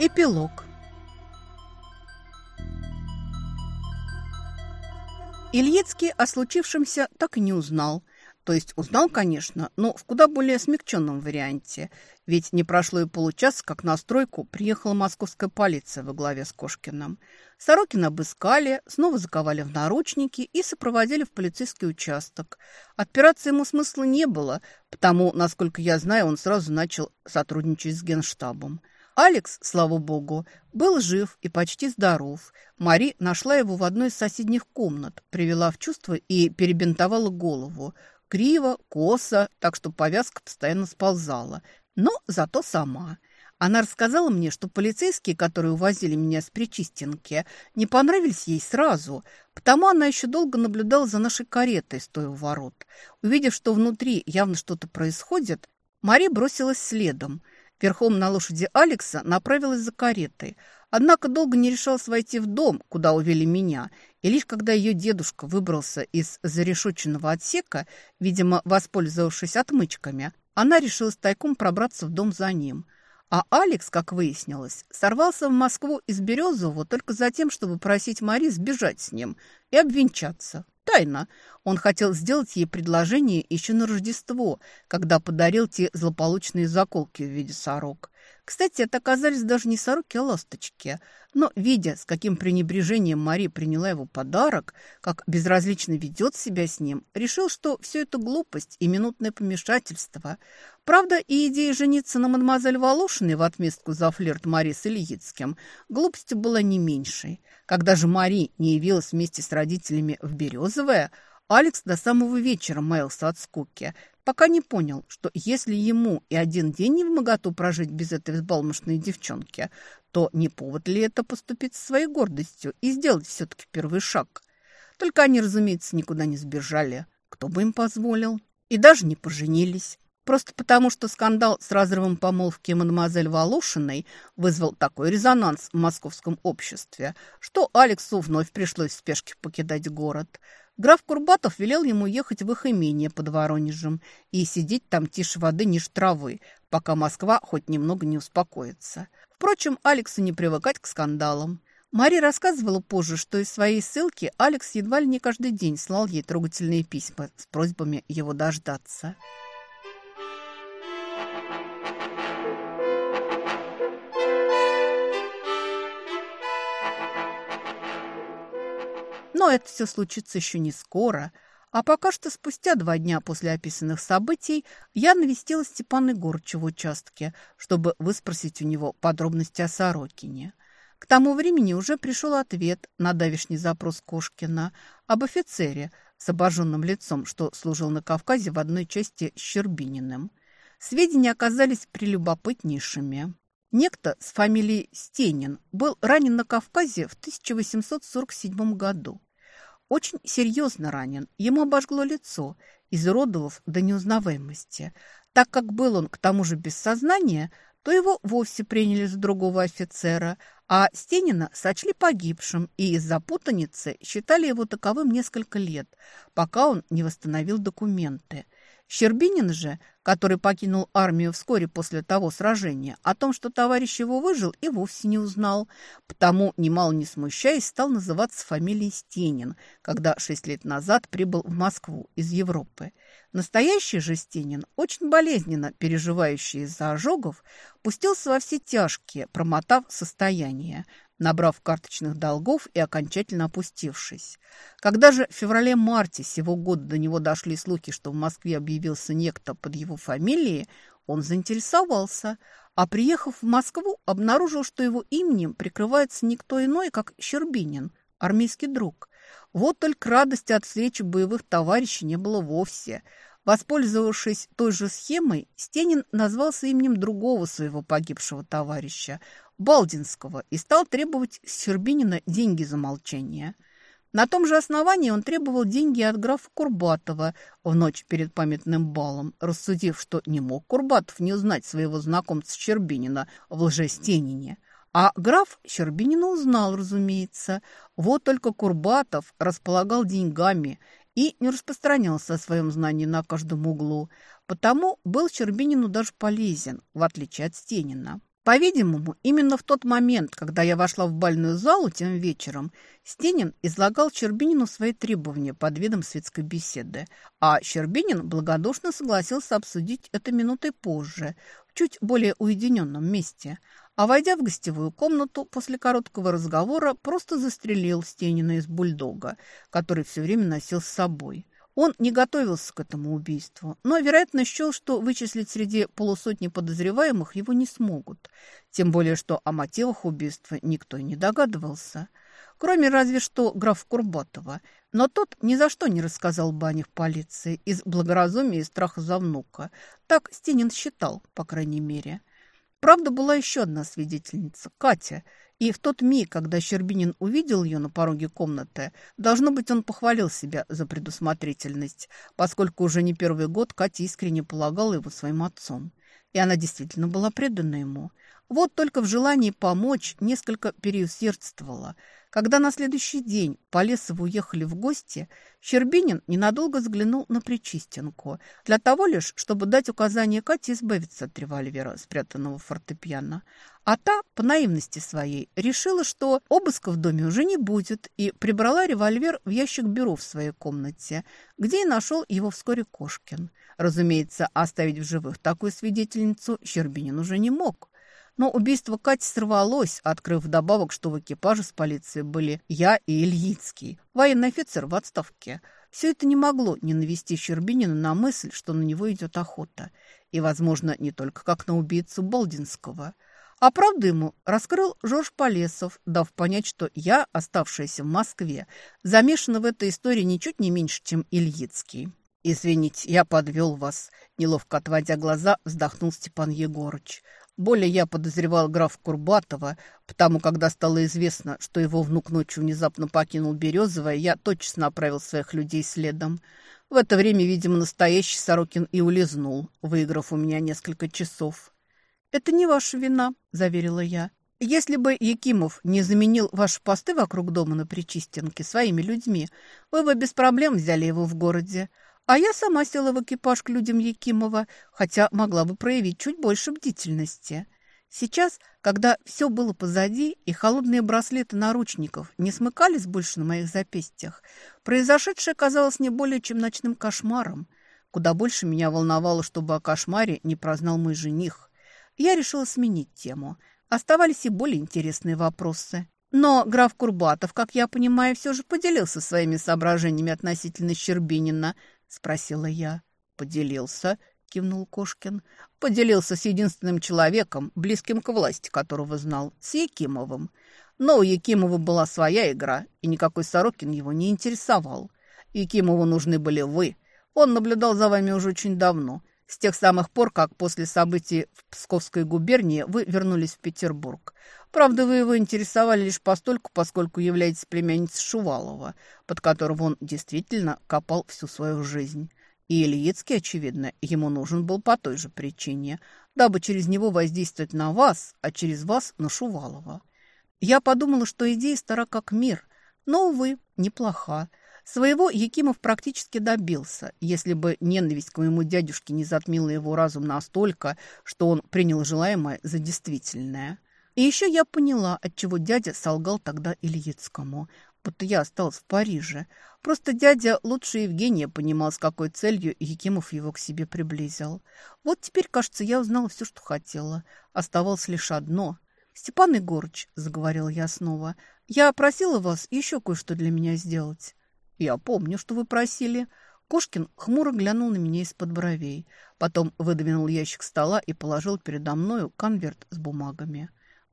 Эпилог Ильецкий о случившемся так и не узнал. То есть узнал, конечно, но в куда более смягченном варианте. Ведь не прошло и получаса, как на стройку приехала московская полиция во главе с Кошкиным. Сорокина обыскали, снова заковали в наручники и сопроводили в полицейский участок. Отпираться ему смысла не было, потому, насколько я знаю, он сразу начал сотрудничать с генштабом. Алекс, слава богу, был жив и почти здоров. Мари нашла его в одной из соседних комнат, привела в чувство и перебинтовала голову. Криво, косо, так что повязка постоянно сползала. Но зато сама. Она рассказала мне, что полицейские, которые увозили меня с Причистенки, не понравились ей сразу, потому она еще долго наблюдала за нашей каретой, стоя у ворот. Увидев, что внутри явно что-то происходит, Мари бросилась следом – Верхом на лошади Алекса направилась за каретой. Однако долго не решалась войти в дом, куда увели меня, и лишь когда ее дедушка выбрался из зарешоченного отсека, видимо, воспользовавшись отмычками, она решила тайком пробраться в дом за ним. А Алекс, как выяснилось, сорвался в Москву из Березового только за тем, чтобы просить Мари сбежать с ним и обвенчаться. Тайна. Он хотел сделать ей предложение еще на Рождество, когда подарил те злополучные заколки в виде сорок. Кстати, это оказались даже не сороки, а ласточки. Но, видя, с каким пренебрежением Мари приняла его подарок, как безразлично ведет себя с ним, решил, что все это глупость и минутное помешательство. Правда, и идея жениться на мадемуазель Волошиной в отместку за флирт Мари с Ильицким глупостью была не меньшей. Когда же Мари не явилась вместе с родителями в Березовое, Алекс до самого вечера маялся от скуки, пока не понял, что если ему и один день не в моготу прожить без этой взбалмошной девчонки, то не повод ли это поступить со своей гордостью и сделать все-таки первый шаг? Только они, разумеется, никуда не сбежали. Кто бы им позволил? И даже не поженились. Просто потому, что скандал с разрывом помолвки мадемуазель Волошиной вызвал такой резонанс в московском обществе, что Алексу вновь пришлось в спешке покидать город – Граф Курбатов велел ему ехать в их имение под Воронежем и сидеть там тише воды ниже травы, пока Москва хоть немного не успокоится. Впрочем, Алексу не привыкать к скандалам. Мария рассказывала позже, что из своей ссылки Алекс едва ли не каждый день слал ей трогательные письма с просьбами его дождаться. Но это все случится еще не скоро. А пока что спустя два дня после описанных событий я навестила Степана Егорыча в участке, чтобы выспросить у него подробности о Сорокине. К тому времени уже пришел ответ на давишний запрос Кошкина об офицере с обожженным лицом, что служил на Кавказе в одной части с Щербининым. Сведения оказались прелюбопытнейшими. Некто с фамилией Стенин был ранен на Кавказе в 1847 году. Очень серьезно ранен. Ему обожгло лицо, изуродовав до неузнаваемости. Так как был он к тому же без сознания, то его вовсе приняли за другого офицера, а Стенина сочли погибшим и из-за путаницы считали его таковым несколько лет, пока он не восстановил документы. Щербинин же, который покинул армию вскоре после того сражения, о том, что товарищ его выжил, и вовсе не узнал. Потому, немало не смущаясь, стал называться фамилией Стенин, когда шесть лет назад прибыл в Москву из Европы. Настоящий же Стенин, очень болезненно переживающий из-за ожогов, пустился во все тяжкие, промотав состояние набрав карточных долгов и окончательно опустившись. Когда же в феврале-марте сего года до него дошли слухи, что в Москве объявился некто под его фамилией, он заинтересовался, а приехав в Москву, обнаружил, что его именем прикрывается никто иной, как Щербинин, армейский друг. Вот только радости от встречи боевых товарищей не было вовсе – Воспользовавшись той же схемой, Стенин назвался именем другого своего погибшего товарища, Балдинского, и стал требовать с Щербинина деньги за молчание. На том же основании он требовал деньги от графа Курбатова в ночь перед памятным балом, рассудив, что не мог Курбатов не узнать своего знакомца Щербинина в лжестенине. А граф Щербинина узнал, разумеется. Вот только Курбатов располагал деньгами – и не распространялся о своем знании на каждом углу. Потому был Щербинину даже полезен, в отличие от Стенина. По-видимому, именно в тот момент, когда я вошла в бальную залу тем вечером, Стенин излагал Щербинину свои требования под видом светской беседы, а Щербинин благодушно согласился обсудить это минутой позже, в чуть более уединенном месте, а войдя в гостевую комнату после короткого разговора, просто застрелил Стенина из бульдога, который все время носил с собой – он не готовился к этому убийству, но, вероятно, счел, что вычислить среди полусотни подозреваемых его не смогут. Тем более, что о мотивах убийства никто и не догадывался. Кроме разве что графа Курбатова. Но тот ни за что не рассказал бы о них полиции из благоразумия и страха за внука. Так Стенин считал, по крайней мере. Правда, была еще одна свидетельница – Катя – и в тот миг, когда Щербинин увидел ее на пороге комнаты, должно быть, он похвалил себя за предусмотрительность, поскольку уже не первый год Катя искренне полагала его своим отцом. И она действительно была предана ему. Вот только в желании помочь несколько переусердствовала – когда на следующий день Полесовы уехали в гости, Щербинин ненадолго взглянул на Причистенку, для того лишь, чтобы дать указание Кате избавиться от револьвера, спрятанного в фортепиано. А та, по наивности своей, решила, что обыска в доме уже не будет, и прибрала револьвер в ящик бюро в своей комнате, где и нашел его вскоре Кошкин. Разумеется, оставить в живых такую свидетельницу Щербинин уже не мог. Но убийство Кати сорвалось, открыв вдобавок, что в экипаже с полицией были я и Ильицкий, военный офицер в отставке. Все это не могло не навести Щербинина на мысль, что на него идет охота. И, возможно, не только как на убийцу Болдинского. А правду ему раскрыл Жорж Полесов, дав понять, что я, оставшаяся в Москве, замешана в этой истории ничуть не меньше, чем Ильицкий. «Извините, я подвел вас», – неловко отводя глаза, вздохнул Степан Егорыч. Более я подозревал граф Курбатова, потому когда стало известно, что его внук ночью внезапно покинул Березовое, я точно направил своих людей следом. В это время, видимо, настоящий Сорокин и улизнул, выиграв у меня несколько часов. «Это не ваша вина», — заверила я. «Если бы Якимов не заменил ваши посты вокруг дома на Причистенке своими людьми, вы бы без проблем взяли его в городе. А я сама села в экипаж к людям Якимова, хотя могла бы проявить чуть больше бдительности. Сейчас, когда все было позади, и холодные браслеты наручников не смыкались больше на моих запястьях, произошедшее казалось не более чем ночным кошмаром. Куда больше меня волновало, чтобы о кошмаре не прознал мой жених. Я решила сменить тему. Оставались и более интересные вопросы. Но граф Курбатов, как я понимаю, все же поделился своими соображениями относительно Щербинина – спросила я. «Поделился», — кивнул Кошкин. «Поделился с единственным человеком, близким к власти, которого знал, с Якимовым. Но у Якимова была своя игра, и никакой Сорокин его не интересовал. Якимову нужны были вы. Он наблюдал за вами уже очень давно, с тех самых пор, как после событий в Псковской губернии вы вернулись в Петербург. Правда, вы его интересовали лишь постольку, поскольку являетесь племянницей Шувалова, под которого он действительно копал всю свою жизнь. И Ильицкий, очевидно, ему нужен был по той же причине, дабы через него воздействовать на вас, а через вас на Шувалова. Я подумала, что идея стара как мир, но, увы, неплоха. Своего Якимов практически добился, если бы ненависть к моему дядюшке не затмила его разум настолько, что он принял желаемое за действительное. И еще я поняла, отчего дядя солгал тогда Ильицкому, будто я осталась в Париже. Просто дядя лучше Евгения понимал, с какой целью Якимов его к себе приблизил. Вот теперь, кажется, я узнала все, что хотела. Оставалось лишь одно. «Степан Егорыч», — заговорила я снова, — «я просила вас еще кое-что для меня сделать». «Я помню, что вы просили». Кошкин хмуро глянул на меня из-под бровей. Потом выдвинул ящик стола и положил передо мною конверт с бумагами.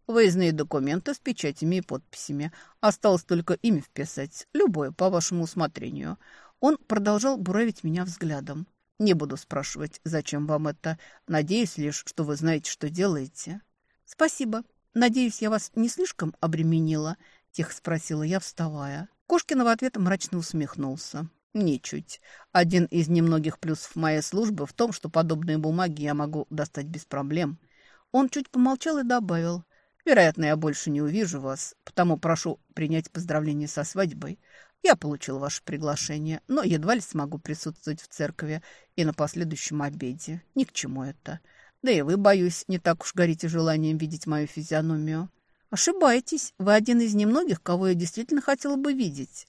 Выездные документы с печатями и подписями. Осталось только имя вписать, любое, по вашему усмотрению. Он продолжал буравить меня взглядом. Не буду спрашивать, зачем вам это. Надеюсь лишь, что вы знаете, что делаете. Спасибо. Надеюсь, я вас не слишком обременила, тихо спросила я, вставая. Кошкин в ответ мрачно усмехнулся. Ничуть. Один из немногих плюсов моей службы в том, что подобные бумаги я могу достать без проблем. Он чуть помолчал и добавил. Вероятно, я больше не увижу вас, потому прошу принять поздравления со свадьбой. Я получил ваше приглашение, но едва ли смогу присутствовать в церкви и на последующем обеде. Ни к чему это. Да и вы, боюсь, не так уж горите желанием видеть мою физиономию. Ошибаетесь, вы один из немногих, кого я действительно хотела бы видеть.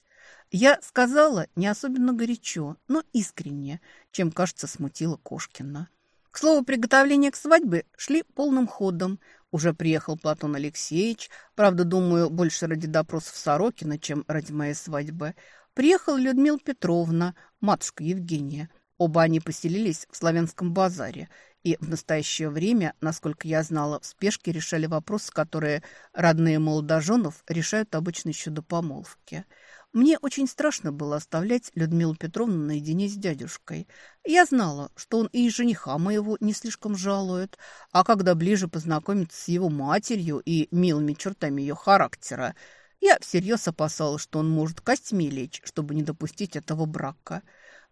Я сказала не особенно горячо, но искренне, чем, кажется, смутила Кошкина. К слову, приготовления к свадьбе шли полным ходом. Уже приехал Платон Алексеевич, правда, думаю, больше ради допросов Сорокина, чем ради моей свадьбы. Приехала Людмила Петровна, матушка Евгения. Оба они поселились в Славянском базаре и в настоящее время, насколько я знала, в спешке решали вопросы, которые родные молодоженов решают обычно еще до помолвки – мне очень страшно было оставлять Людмилу Петровну наедине с дядюшкой. Я знала, что он и жениха моего не слишком жалует, а когда ближе познакомиться с его матерью и милыми чертами ее характера, я всерьез опасалась, что он может костьми лечь, чтобы не допустить этого брака.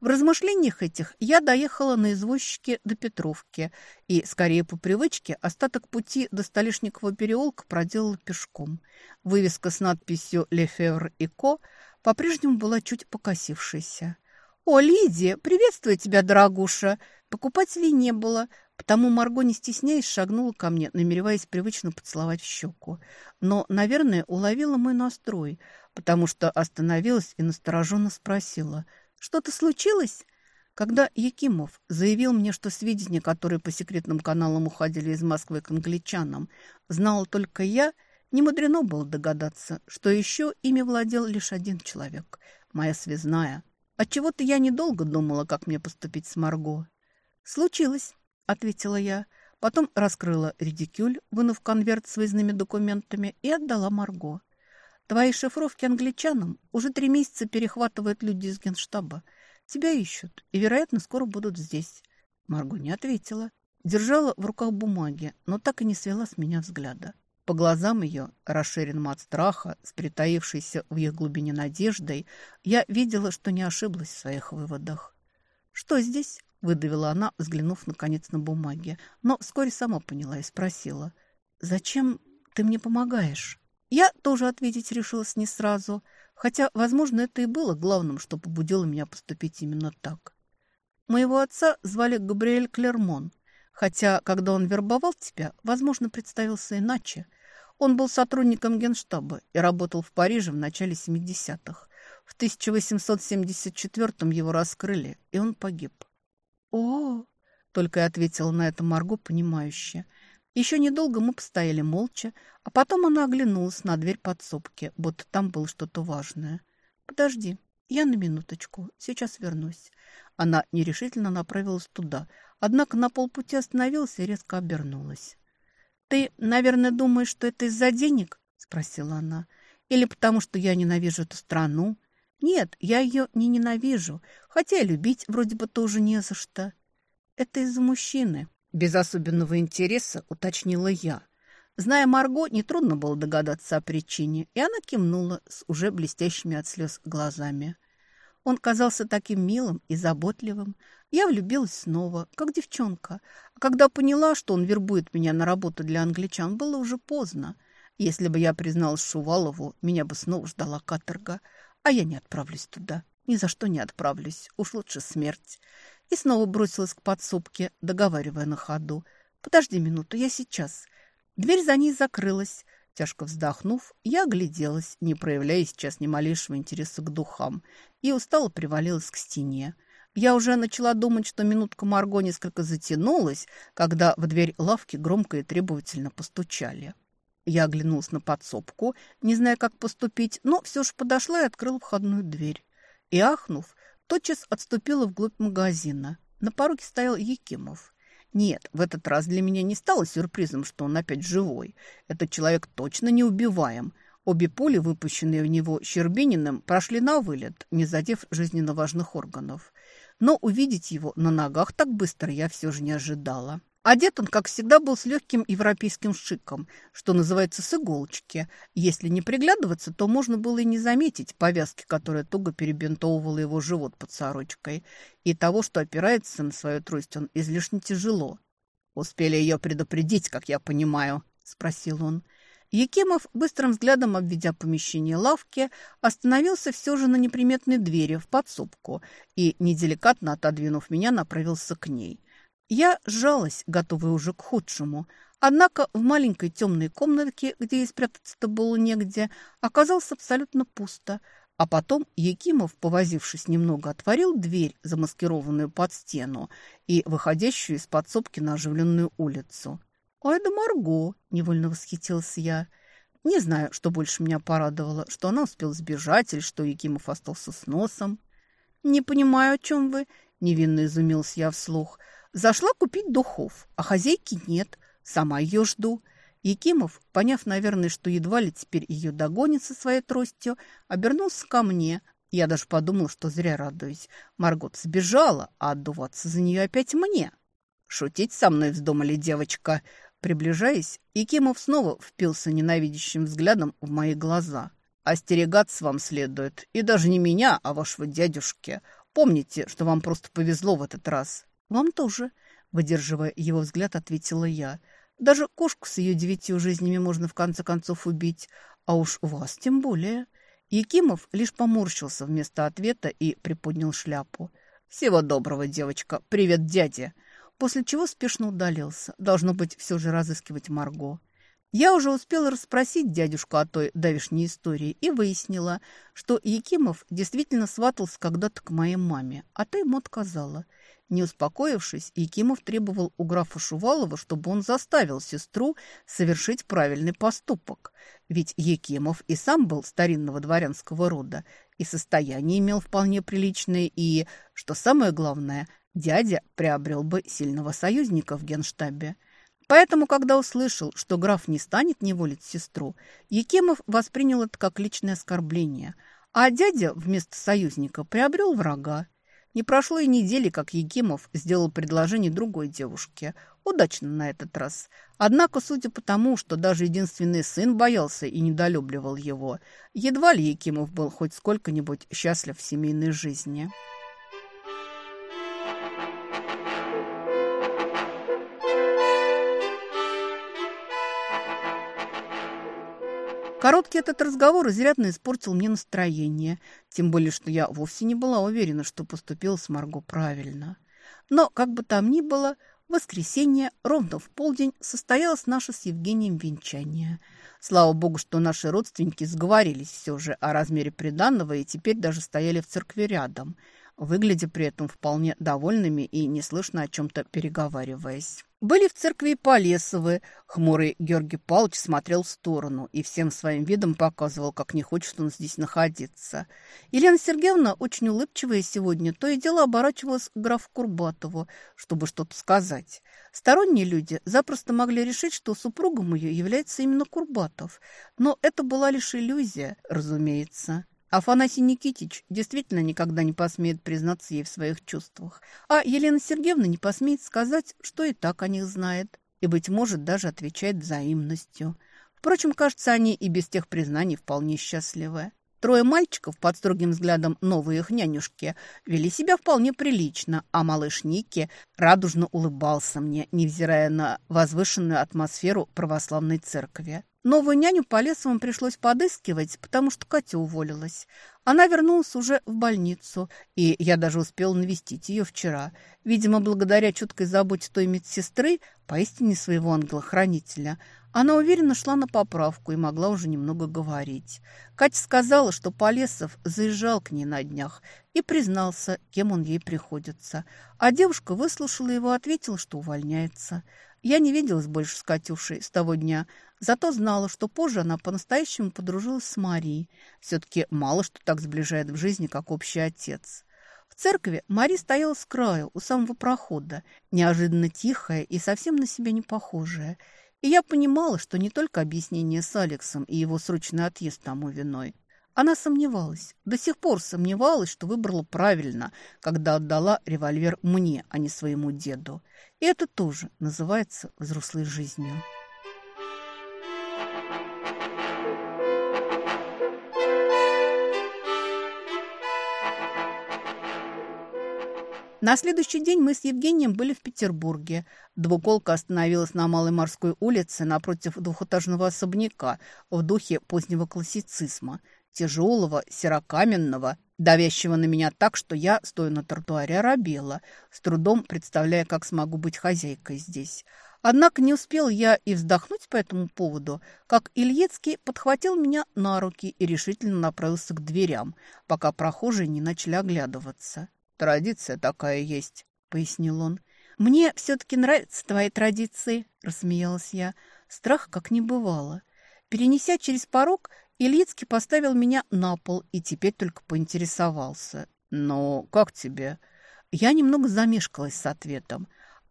В размышлениях этих я доехала на извозчике до Петровки и, скорее по привычке, остаток пути до Столешникового переулка проделала пешком. Вывеска с надписью «Лефевр и Ко» по-прежнему была чуть покосившейся. «О, Лидия, приветствую тебя, дорогуша!» Покупателей не было, потому Марго, не стесняясь, шагнула ко мне, намереваясь привычно поцеловать в щеку. Но, наверное, уловила мой настрой, потому что остановилась и настороженно спросила. «Что-то случилось?» Когда Якимов заявил мне, что сведения, которые по секретным каналам уходили из Москвы к англичанам, знала только я – не мудрено было догадаться, что еще ими владел лишь один человек – моя связная. Отчего-то я недолго думала, как мне поступить с Марго. «Случилось», – ответила я. Потом раскрыла редикюль, вынув конверт с выездными документами, и отдала Марго. «Твои шифровки англичанам уже три месяца перехватывают люди из генштаба. Тебя ищут, и, вероятно, скоро будут здесь». Марго не ответила. Держала в руках бумаги, но так и не свела с меня взгляда. По глазам ее, расширенным от страха, с притаившейся в их глубине надеждой, я видела, что не ошиблась в своих выводах. «Что здесь?» – выдавила она, взглянув наконец на бумаги, но вскоре сама поняла и спросила. «Зачем ты мне помогаешь?» Я тоже ответить решилась не сразу, хотя, возможно, это и было главным, что побудило меня поступить именно так. Моего отца звали Габриэль Клермон, хотя, когда он вербовал тебя, возможно, представился иначе – он был сотрудником генштаба и работал в Париже в начале 70-х. В 1874-м его раскрыли, и он погиб. «О!» – только и ответила на это Марго, понимающе. Еще недолго мы постояли молча, а потом она оглянулась на дверь подсобки, будто там было что-то важное. «Подожди, я на минуточку, сейчас вернусь». Она нерешительно направилась туда, однако на полпути остановилась и резко обернулась. «Ты, наверное, думаешь, что это из-за денег?» – спросила она. «Или потому, что я ненавижу эту страну?» «Нет, я ее не ненавижу, хотя любить вроде бы тоже не за что». «Это из-за мужчины», – без особенного интереса уточнила я. Зная Марго, нетрудно было догадаться о причине, и она кивнула с уже блестящими от слез глазами. Он казался таким милым и заботливым. Я влюбилась снова, как девчонка. А когда поняла, что он вербует меня на работу для англичан, было уже поздно. Если бы я призналась Шувалову, меня бы снова ждала каторга. А я не отправлюсь туда. Ни за что не отправлюсь. Уж лучше смерть. И снова бросилась к подсобке, договаривая на ходу. «Подожди минуту, я сейчас». Дверь за ней закрылась. Тяжко вздохнув, я огляделась, не проявляя сейчас ни малейшего интереса к духам, и устало привалилась к стене. Я уже начала думать, что минутка Марго несколько затянулась, когда в дверь лавки громко и требовательно постучали. Я оглянулась на подсобку, не зная, как поступить, но все же подошла и открыла входную дверь. И, ахнув, тотчас отступила вглубь магазина. На пороге стоял Якимов. Нет, в этот раз для меня не стало сюрпризом, что он опять живой. Этот человек точно не убиваем. Обе пули, выпущенные в него Щербининым, прошли на вылет, не задев жизненно важных органов. Но увидеть его на ногах так быстро я все же не ожидала. Одет он, как всегда, был с легким европейским шиком, что называется с иголочки. Если не приглядываться, то можно было и не заметить повязки, которая туго перебинтовывала его живот под сорочкой, и того, что опирается на свою трость он излишне тяжело. «Успели ее предупредить, как я понимаю?» – спросил он. Якимов, быстрым взглядом обведя помещение лавки, остановился все же на неприметной двери в подсобку и, неделикатно отодвинув меня, направился к ней. Я сжалась, готовая уже к худшему. Однако в маленькой темной комнатке, где и спрятаться-то было негде, оказалось абсолютно пусто. А потом Якимов, повозившись немного, отворил дверь, замаскированную под стену и выходящую из подсобки на оживленную улицу. «Ай да Марго!» – невольно восхитился я. Не знаю, что больше меня порадовало, что она успела сбежать или что Якимов остался с носом. «Не понимаю, о чем вы», – невинно изумился я вслух. «Зашла купить духов, а хозяйки нет. Сама ее жду». Якимов, поняв, наверное, что едва ли теперь ее догонит со своей тростью, обернулся ко мне. Я даже подумал, что зря радуюсь. Маргот сбежала, а отдуваться за нее опять мне. «Шутить со мной вздумали, девочка?» Приближаясь, Якимов снова впился ненавидящим взглядом в мои глаза. «Остерегаться вам следует. И даже не меня, а вашего дядюшки. Помните, что вам просто повезло в этот раз». «Вам тоже», — выдерживая его взгляд, ответила я. «Даже кошку с ее девятью жизнями можно в конце концов убить, а уж вас тем более». Якимов лишь поморщился вместо ответа и приподнял шляпу. «Всего доброго, девочка. Привет, дядя!» после чего спешно удалился. Должно быть, все же разыскивать Марго. Я уже успела расспросить дядюшку о той давешней истории и выяснила, что Якимов действительно сватался когда-то к моей маме, а та ему отказала. Не успокоившись, Якимов требовал у графа Шувалова, чтобы он заставил сестру совершить правильный поступок. Ведь Якимов и сам был старинного дворянского рода, и состояние имел вполне приличное, и, что самое главное – дядя приобрел бы сильного союзника в генштабе. Поэтому, когда услышал, что граф не станет неволить сестру, Якимов воспринял это как личное оскорбление, а дядя вместо союзника приобрел врага. Не прошло и недели, как Якимов сделал предложение другой девушке. Удачно на этот раз. Однако, судя по тому, что даже единственный сын боялся и недолюбливал его, едва ли Якимов был хоть сколько-нибудь счастлив в семейной жизни. Короткий этот разговор изрядно испортил мне настроение, тем более, что я вовсе не была уверена, что поступила с Марго правильно. Но, как бы там ни было, в воскресенье ровно в полдень состоялось наше с Евгением венчание. Слава богу, что наши родственники сговорились все же о размере приданного и теперь даже стояли в церкви рядом – выглядя при этом вполне довольными и неслышно о чем-то переговариваясь. Были в церкви и Полесовы. Хмурый Георгий Павлович смотрел в сторону и всем своим видом показывал, как не хочет он здесь находиться. Елена Сергеевна, очень улыбчивая сегодня, то и дело оборачивалась к графу Курбатову, чтобы что-то сказать. Сторонние люди запросто могли решить, что супругом ее является именно Курбатов. Но это была лишь иллюзия, разумеется. Афанасий Никитич действительно никогда не посмеет признаться ей в своих чувствах, а Елена Сергеевна не посмеет сказать, что и так о них знает, и, быть может, даже отвечает взаимностью. Впрочем, кажется, они и без тех признаний вполне счастливы. Трое мальчиков под строгим взглядом новой их нянюшки вели себя вполне прилично, а малыш Ники радужно улыбался мне, невзирая на возвышенную атмосферу православной церкви. Новую няню по Лесовым пришлось подыскивать, потому что Катя уволилась. Она вернулась уже в больницу, и я даже успел навестить ее вчера. Видимо, благодаря чуткой заботе той медсестры, поистине своего ангела-хранителя, она уверенно шла на поправку и могла уже немного говорить. Катя сказала, что Полесов заезжал к ней на днях и признался, кем он ей приходится. А девушка выслушала его и ответила, что увольняется. Я не виделась больше с Катюшей с того дня, зато знала, что позже она по-настоящему подружилась с Марией. Все-таки мало что так сближает в жизни, как общий отец. В церкви Мари стояла с краю, у самого прохода, неожиданно тихая и совсем на себя не похожая. И я понимала, что не только объяснение с Алексом и его срочный отъезд тому виной. Она сомневалась, до сих пор сомневалась, что выбрала правильно, когда отдала револьвер мне, а не своему деду. И это тоже называется взрослой жизнью. На следующий день мы с Евгением были в Петербурге. Двуколка остановилась на Малой морской улице напротив двухэтажного особняка в духе позднего классицизма – тяжелого, серокаменного, давящего на меня так, что я, стоя на тротуаре, оробела, с трудом представляя, как смогу быть хозяйкой здесь. Однако не успел я и вздохнуть по этому поводу, как Ильецкий подхватил меня на руки и решительно направился к дверям, пока прохожие не начали оглядываться. «Традиция такая есть», — пояснил он. «Мне все-таки нравятся твои традиции», — рассмеялась я. Страх как не бывало. Перенеся через порог, Ильицкий поставил меня на пол и теперь только поинтересовался. «Но как тебе?» Я немного замешкалась с ответом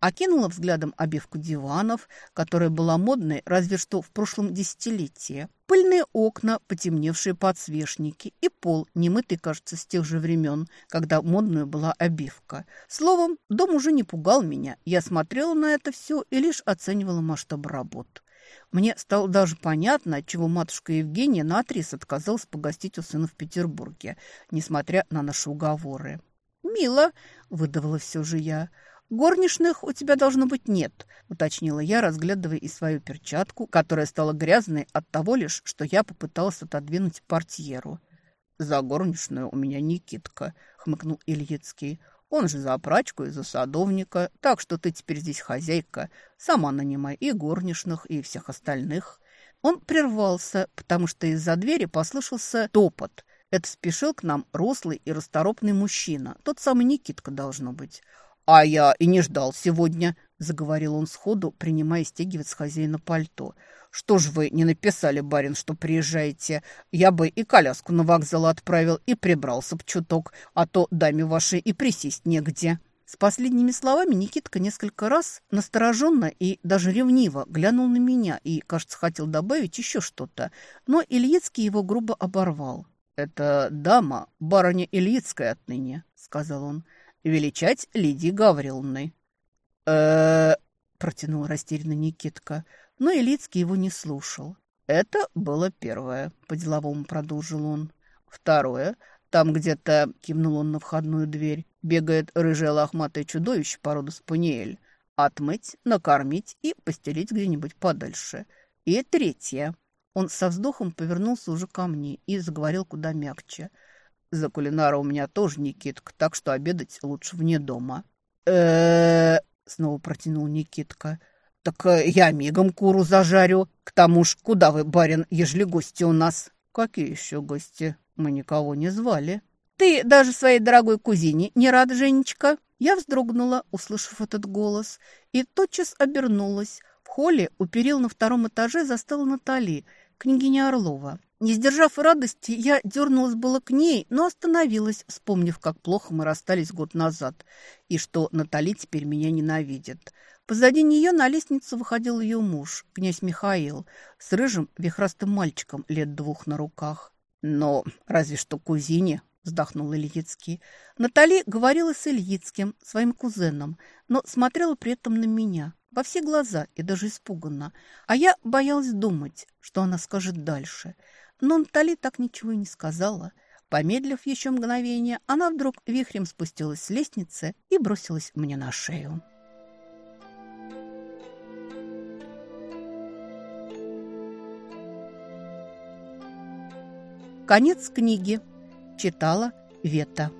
окинула взглядом обивку диванов, которая была модной разве что в прошлом десятилетии. Пыльные окна, потемневшие подсвечники и пол, немытый, кажется, с тех же времен, когда модная была обивка. Словом, дом уже не пугал меня. Я смотрела на это все и лишь оценивала масштаб работ. Мне стало даже понятно, отчего матушка Евгения наотрез отказалась погостить у сына в Петербурге, несмотря на наши уговоры. «Мило», — выдавала все же я, — «Горничных у тебя, должно быть, нет», – уточнила я, разглядывая и свою перчатку, которая стала грязной от того лишь, что я попыталась отодвинуть портьеру. «За горничную у меня Никитка», – хмыкнул Ильицкий. «Он же за прачку и за садовника, так что ты теперь здесь хозяйка. Сама нанимай и горничных, и всех остальных». Он прервался, потому что из-за двери послышался топот. Это спешил к нам рослый и расторопный мужчина, тот самый Никитка должно быть. «А я и не ждал сегодня», – заговорил он сходу, принимая стягивать с хозяина пальто. «Что ж вы не написали, барин, что приезжаете? Я бы и коляску на вокзал отправил, и прибрался б чуток, а то даме вашей и присесть негде». С последними словами Никитка несколько раз настороженно и даже ревниво глянул на меня и, кажется, хотел добавить еще что-то, но Ильицкий его грубо оборвал. «Это дама, барыня Ильицкая отныне», — сказал он величать Лидии Гавриловной. э протянул растерянно Никитка, но Илицкий его не слушал. Это было первое, по-деловому продолжил он. Второе, там где-то, кивнул он на входную дверь, бегает рыжее лохматое чудовище породы спаниель. Отмыть, накормить и постелить где-нибудь подальше. И третье. Он со вздохом повернулся уже ко мне и заговорил куда мягче – за кулинара у меня тоже Никитка, так что обедать лучше вне дома. э снова протянул Никитка. «Так э, я мигом куру зажарю. К тому ж, куда вы, барин, ежели гости у нас?» «Какие еще гости? Мы никого не звали». «Ты даже своей дорогой кузине не рад, Женечка?» Я вздрогнула, услышав этот голос, и тотчас обернулась. В холле у на втором этаже застала Натали, княгиня Орлова. Не сдержав радости, я дернулась было к ней, но остановилась, вспомнив, как плохо мы расстались год назад, и что Натали теперь меня ненавидит. Позади нее на лестницу выходил ее муж, князь Михаил, с рыжим вихрастым мальчиком лет двух на руках. «Но разве что кузине», — вздохнул Ильицкий. Натали говорила с Ильицким, своим кузеном, но смотрела при этом на меня, во все глаза и даже испуганно. А я боялась думать, что она скажет дальше — но Натали так ничего и не сказала. Помедлив еще мгновение, она вдруг вихрем спустилась с лестницы и бросилась мне на шею. Конец книги. Читала Вета.